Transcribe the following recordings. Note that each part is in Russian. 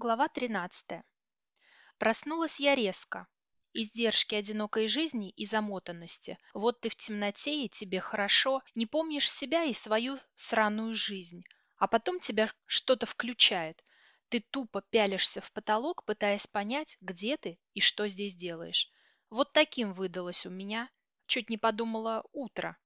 Глава 13. Проснулась я резко. Издержки одинокой жизни и замотанности. Вот ты в темноте, и тебе хорошо, не помнишь себя и свою сраную жизнь. А потом тебя что-то включает. Ты тупо пялишься в потолок, пытаясь понять, где ты и что здесь делаешь. Вот таким выдалось у меня. Чуть не подумала утро.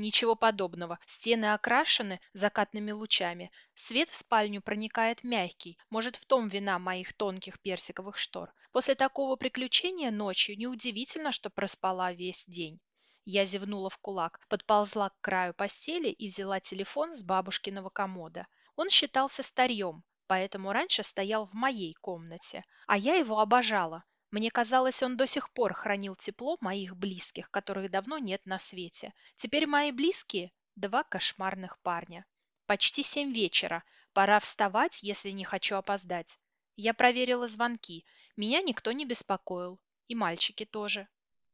Ничего подобного. Стены окрашены закатными лучами. Свет в спальню проникает мягкий. Может, в том вина моих тонких персиковых штор. После такого приключения ночью неудивительно, что проспала весь день. Я зевнула в кулак, подползла к краю постели и взяла телефон с бабушкиного комода. Он считался старьем, поэтому раньше стоял в моей комнате. А я его обожала. Мне казалось, он до сих пор хранил тепло моих близких, которых давно нет на свете. Теперь мои близкие – два кошмарных парня. Почти семь вечера. Пора вставать, если не хочу опоздать. Я проверила звонки. Меня никто не беспокоил. И мальчики тоже.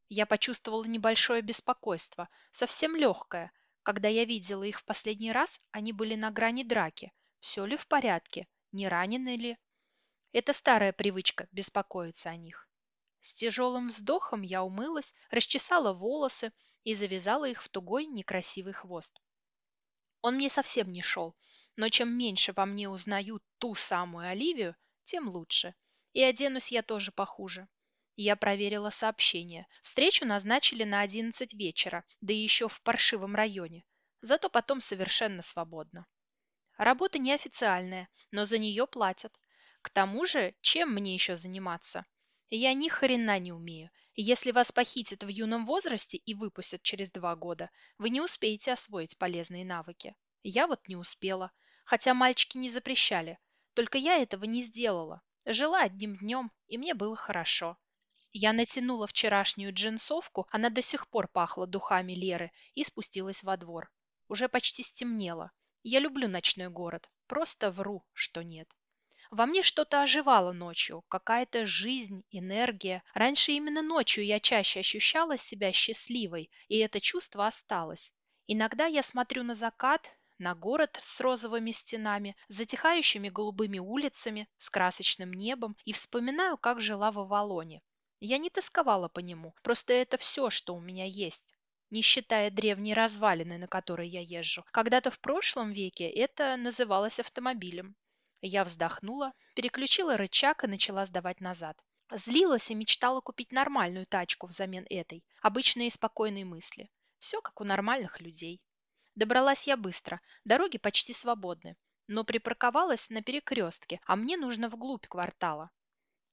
Я почувствовала небольшое беспокойство, совсем легкое. Когда я видела их в последний раз, они были на грани драки. Все ли в порядке? Не ранены ли? Это старая привычка – беспокоиться о них. С тяжелым вздохом я умылась, расчесала волосы и завязала их в тугой некрасивый хвост. Он мне совсем не шел, но чем меньше во мне узнают ту самую Оливию, тем лучше. И оденусь я тоже похуже. Я проверила сообщение. Встречу назначили на 11 вечера, да еще в паршивом районе. Зато потом совершенно свободно. Работа неофициальная, но за нее платят. К тому же, чем мне еще заниматься? Я ни хрена не умею. Если вас похитят в юном возрасте и выпустят через два года, вы не успеете освоить полезные навыки. Я вот не успела. Хотя мальчики не запрещали. Только я этого не сделала. Жила одним днем, и мне было хорошо. Я натянула вчерашнюю джинсовку, она до сих пор пахла духами Леры, и спустилась во двор. Уже почти стемнело. Я люблю ночной город. Просто вру, что нет. Во мне что-то оживало ночью, какая-то жизнь, энергия. Раньше именно ночью я чаще ощущала себя счастливой, и это чувство осталось. Иногда я смотрю на закат, на город с розовыми стенами, затихающими голубыми улицами, с красочным небом и вспоминаю, как жила в Авалоне. Я не тосковала по нему, просто это все, что у меня есть не считая древней развалины, на которой я езжу. Когда-то в прошлом веке это называлось автомобилем. Я вздохнула, переключила рычаг и начала сдавать назад. Злилась и мечтала купить нормальную тачку взамен этой. Обычные спокойные мысли. Все как у нормальных людей. Добралась я быстро, дороги почти свободны. Но припарковалась на перекрестке, а мне нужно вглубь квартала.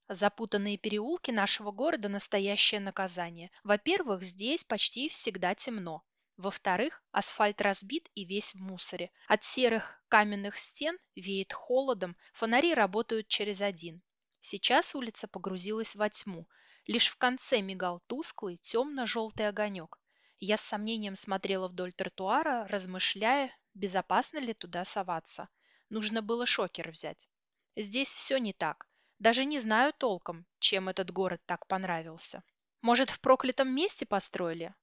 Запутанные переулки нашего города – настоящее наказание. Во-первых, здесь почти всегда темно. Во-вторых, асфальт разбит и весь в мусоре. От серых каменных стен веет холодом, фонари работают через один. Сейчас улица погрузилась во тьму. Лишь в конце мигал тусклый, темно-желтый огонек. Я с сомнением смотрела вдоль тротуара, размышляя, безопасно ли туда соваться. Нужно было шокер взять. Здесь все не так. Даже не знаю толком, чем этот город так понравился. Может, в проклятом месте построили?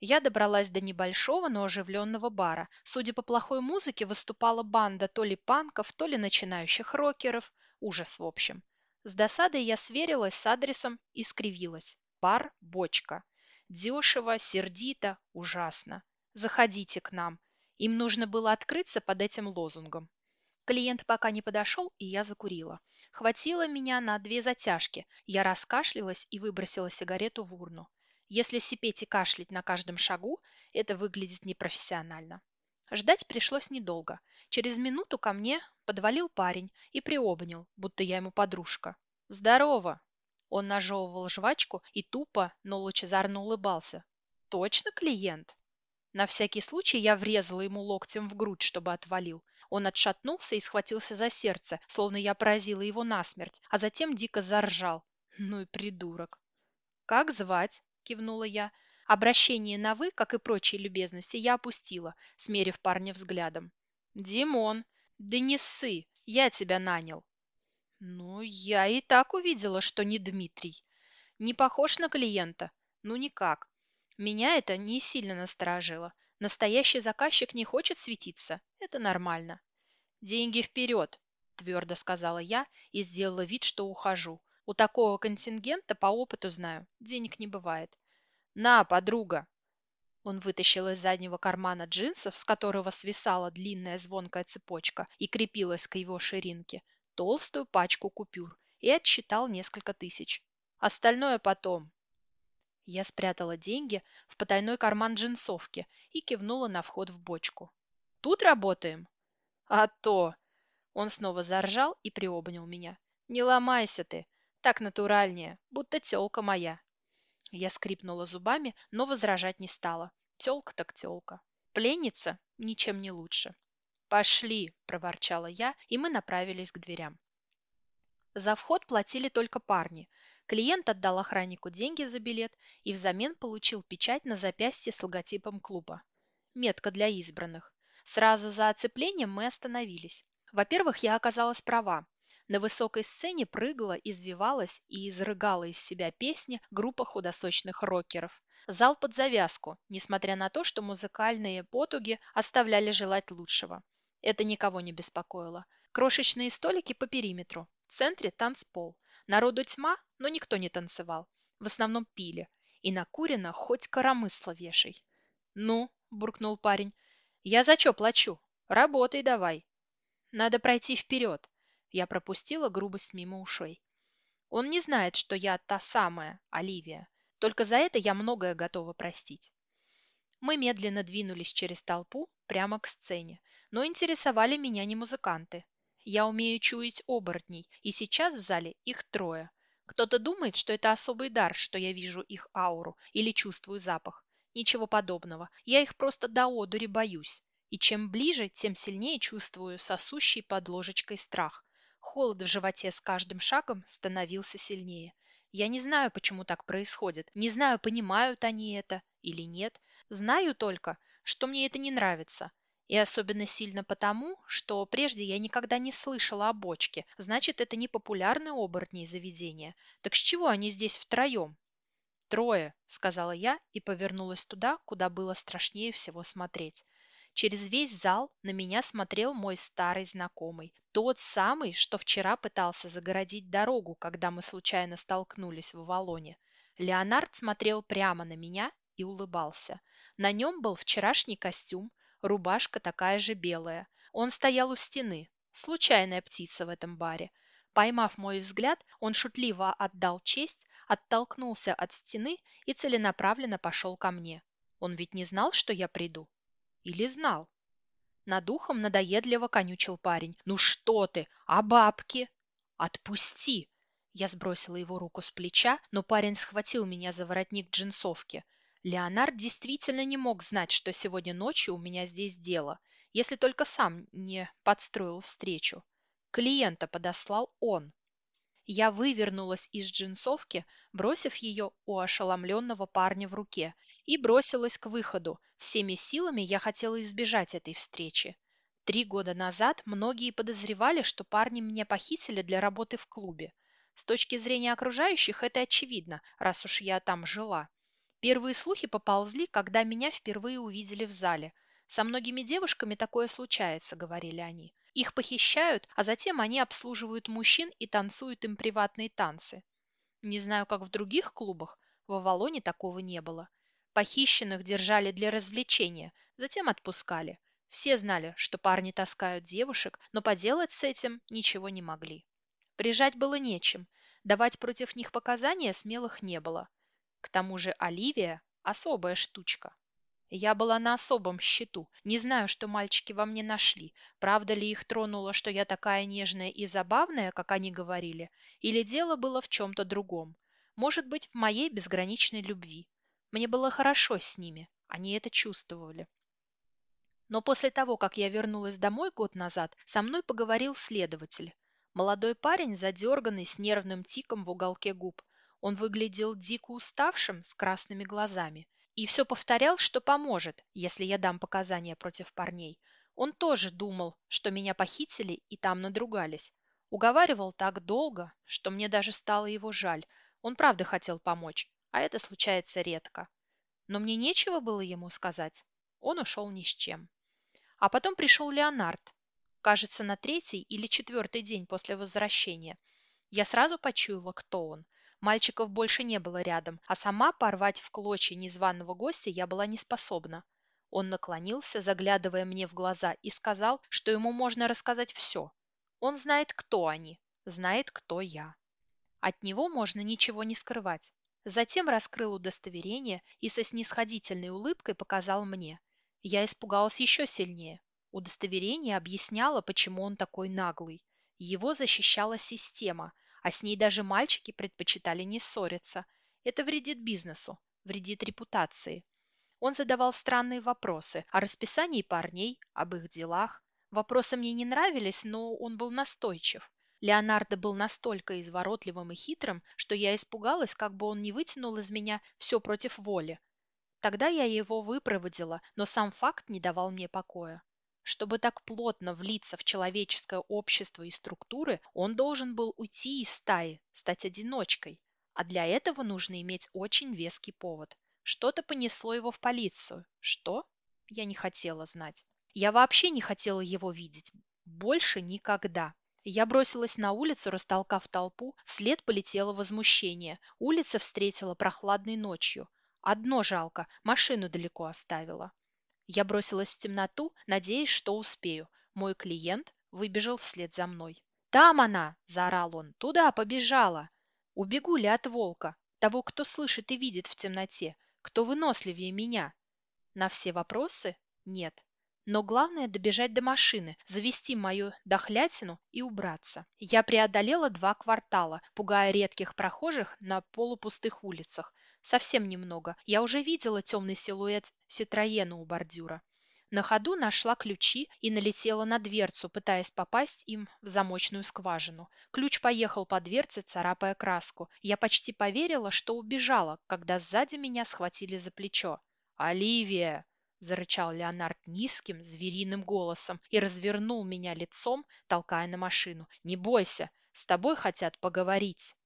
Я добралась до небольшого, но оживленного бара. Судя по плохой музыке, выступала банда то ли панков, то ли начинающих рокеров. Ужас, в общем. С досадой я сверилась с адресом и скривилась. Бар «Бочка». Дешево, сердито, ужасно. Заходите к нам. Им нужно было открыться под этим лозунгом. Клиент пока не подошел, и я закурила. Хватило меня на две затяжки. Я раскашлялась и выбросила сигарету в урну. Если сипеть и кашлять на каждом шагу, это выглядит непрофессионально. Ждать пришлось недолго. Через минуту ко мне подвалил парень и приобнял, будто я ему подружка. «Здорово!» Он нажевывал жвачку и тупо, но лучезарно улыбался. «Точно клиент?» На всякий случай я врезала ему локтем в грудь, чтобы отвалил. Он отшатнулся и схватился за сердце, словно я поразила его насмерть, а затем дико заржал. Ну и придурок. «Как звать?» Кивнула я. Обращение на «вы», как и прочие любезности, я опустила, смерив парня взглядом. «Димон, да не ссы, я тебя нанял». «Ну, я и так увидела, что не Дмитрий. Не похож на клиента? Ну, никак. Меня это не сильно насторожило. Настоящий заказчик не хочет светиться. Это нормально. Деньги вперед. твердо сказала я и сделала вид, что ухожу. У такого контингента по опыту знаю, денег не бывает. На, подруга. Он вытащил из заднего кармана джинсов, с которого свисала длинная звонкая цепочка и крепилась к его ширинке, толстую пачку купюр и отсчитал несколько тысяч. Остальное потом. Я спрятала деньги в потайной карман джинсовки и кивнула на вход в бочку. Тут работаем? А то! Он снова заржал и приобнял меня. Не ломайся ты, так натуральнее, будто тёлка моя. Я скрипнула зубами, но возражать не стала. Тёлка так тёлка. Пленница ничем не лучше. «Пошли!» – проворчала я, и мы направились к дверям. За вход платили только парни. Клиент отдал охраннику деньги за билет и взамен получил печать на запястье с логотипом клуба. Метка для избранных. Сразу за оцеплением мы остановились. Во-первых, я оказалась права. На высокой сцене прыгала, извивалась и изрыгала из себя песни группа худосочных рокеров. Зал под завязку, несмотря на то, что музыкальные потуги оставляли желать лучшего. Это никого не беспокоило. Крошечные столики по периметру. В центре танцпол. Народу тьма, но никто не танцевал. В основном пили. И накурено хоть коромысло вешай. «Ну», – буркнул парень, – «я за чё плачу? Работай давай». «Надо пройти вперед», я пропустила грубость мимо ушей. Он не знает, что я та самая, Оливия. Только за это я многое готова простить. Мы медленно двинулись через толпу прямо к сцене, но интересовали меня не музыканты. Я умею чуять оборотней, и сейчас в зале их трое. Кто-то думает, что это особый дар, что я вижу их ауру или чувствую запах. Ничего подобного. Я их просто до одури боюсь. И чем ближе, тем сильнее чувствую сосущий под ложечкой страх. Холод в животе с каждым шагом становился сильнее. Я не знаю, почему так происходит. Не знаю, понимают они это или нет. Знаю только, что мне это не нравится. И особенно сильно потому, что прежде я никогда не слышала о бочке. Значит, это не популярное оборотни заведение. Так с чего они здесь втроем? «Трое», — сказала я и повернулась туда, куда было страшнее всего смотреть. Через весь зал на меня смотрел мой старый знакомый. Тот самый, что вчера пытался загородить дорогу, когда мы случайно столкнулись в Авалоне. Леонард смотрел прямо на меня и улыбался. На нем был вчерашний костюм, рубашка такая же белая. Он стоял у стены. Случайная птица в этом баре. Поймав мой взгляд, он шутливо отдал честь, оттолкнулся от стены и целенаправленно пошел ко мне. Он ведь не знал, что я приду. Или знал? Над ухом надоедливо конючил парень. «Ну что ты? А бабки?» «Отпусти!» Я сбросила его руку с плеча, но парень схватил меня за воротник джинсовки. Леонард действительно не мог знать, что сегодня ночью у меня здесь дело, если только сам не подстроил встречу. Клиента подослал он. Я вывернулась из джинсовки, бросив ее у ошеломленного парня в руке, и бросилась к выходу. Всеми силами я хотела избежать этой встречи. Три года назад многие подозревали, что парни меня похитили для работы в клубе. С точки зрения окружающих это очевидно, раз уж я там жила. Первые слухи поползли, когда меня впервые увидели в зале. Со многими девушками такое случается, говорили они. Их похищают, а затем они обслуживают мужчин и танцуют им приватные танцы. Не знаю, как в других клубах, в Авалоне такого не было. Похищенных держали для развлечения, затем отпускали. Все знали, что парни таскают девушек, но поделать с этим ничего не могли. Прижать было нечем, давать против них показания смелых не было. К тому же Оливия – особая штучка. Я была на особом счету. Не знаю, что мальчики во мне нашли. Правда ли их тронуло, что я такая нежная и забавная, как они говорили, или дело было в чем-то другом? Может быть, в моей безграничной любви. Мне было хорошо с ними. Они это чувствовали. Но после того, как я вернулась домой год назад, со мной поговорил следователь. Молодой парень, задерганный, с нервным тиком в уголке губ. Он выглядел дико уставшим, с красными глазами. И все повторял, что поможет, если я дам показания против парней. Он тоже думал, что меня похитили и там надругались. Уговаривал так долго, что мне даже стало его жаль. Он правда хотел помочь, а это случается редко. Но мне нечего было ему сказать. Он ушел ни с чем. А потом пришел Леонард. кажется, на третий или четвертый день после возвращения. Я сразу почуяла, кто он. Мальчиков больше не было рядом, а сама порвать в клочья незваного гостя я была не способна. Он наклонился, заглядывая мне в глаза, и сказал, что ему можно рассказать все. Он знает, кто они, знает, кто я. От него можно ничего не скрывать. Затем раскрыл удостоверение и со снисходительной улыбкой показал мне. Я испугалась еще сильнее. Удостоверение объясняло, почему он такой наглый. Его защищала система, а с ней даже мальчики предпочитали не ссориться. Это вредит бизнесу, вредит репутации. Он задавал странные вопросы о расписании парней, об их делах. Вопросы мне не нравились, но он был настойчив. Леонардо был настолько изворотливым и хитрым, что я испугалась, как бы он не вытянул из меня все против воли. Тогда я его выпроводила, но сам факт не давал мне покоя. Чтобы так плотно влиться в человеческое общество и структуры, он должен был уйти из стаи, стать одиночкой. А для этого нужно иметь очень веский повод. Что-то понесло его в полицию. Что? Я не хотела знать. Я вообще не хотела его видеть. Больше никогда. Я бросилась на улицу, растолкав толпу, вслед полетело возмущение. Улица встретила прохладной ночью. Одно жалко, машину далеко оставила. Я бросилась в темноту, надеясь, что успею. Мой клиент выбежал вслед за мной. «Там она!» – заорал он. «Туда побежала!» Убегу ли от волка, того, кто слышит и видит в темноте? Кто выносливее меня? На все вопросы – нет. Но главное – добежать до машины, завести мою дохлятину и убраться. Я преодолела два квартала, пугая редких прохожих на полупустых улицах. Совсем немного. Я уже видела темный силуэт Ситроена у бордюра. На ходу нашла ключи и налетела на дверцу, пытаясь попасть им в замочную скважину. Ключ поехал по дверце, царапая краску. Я почти поверила, что убежала, когда сзади меня схватили за плечо. «Оливия!» – зарычал Леонард низким, звериным голосом и развернул меня лицом, толкая на машину. «Не бойся, с тобой хотят поговорить».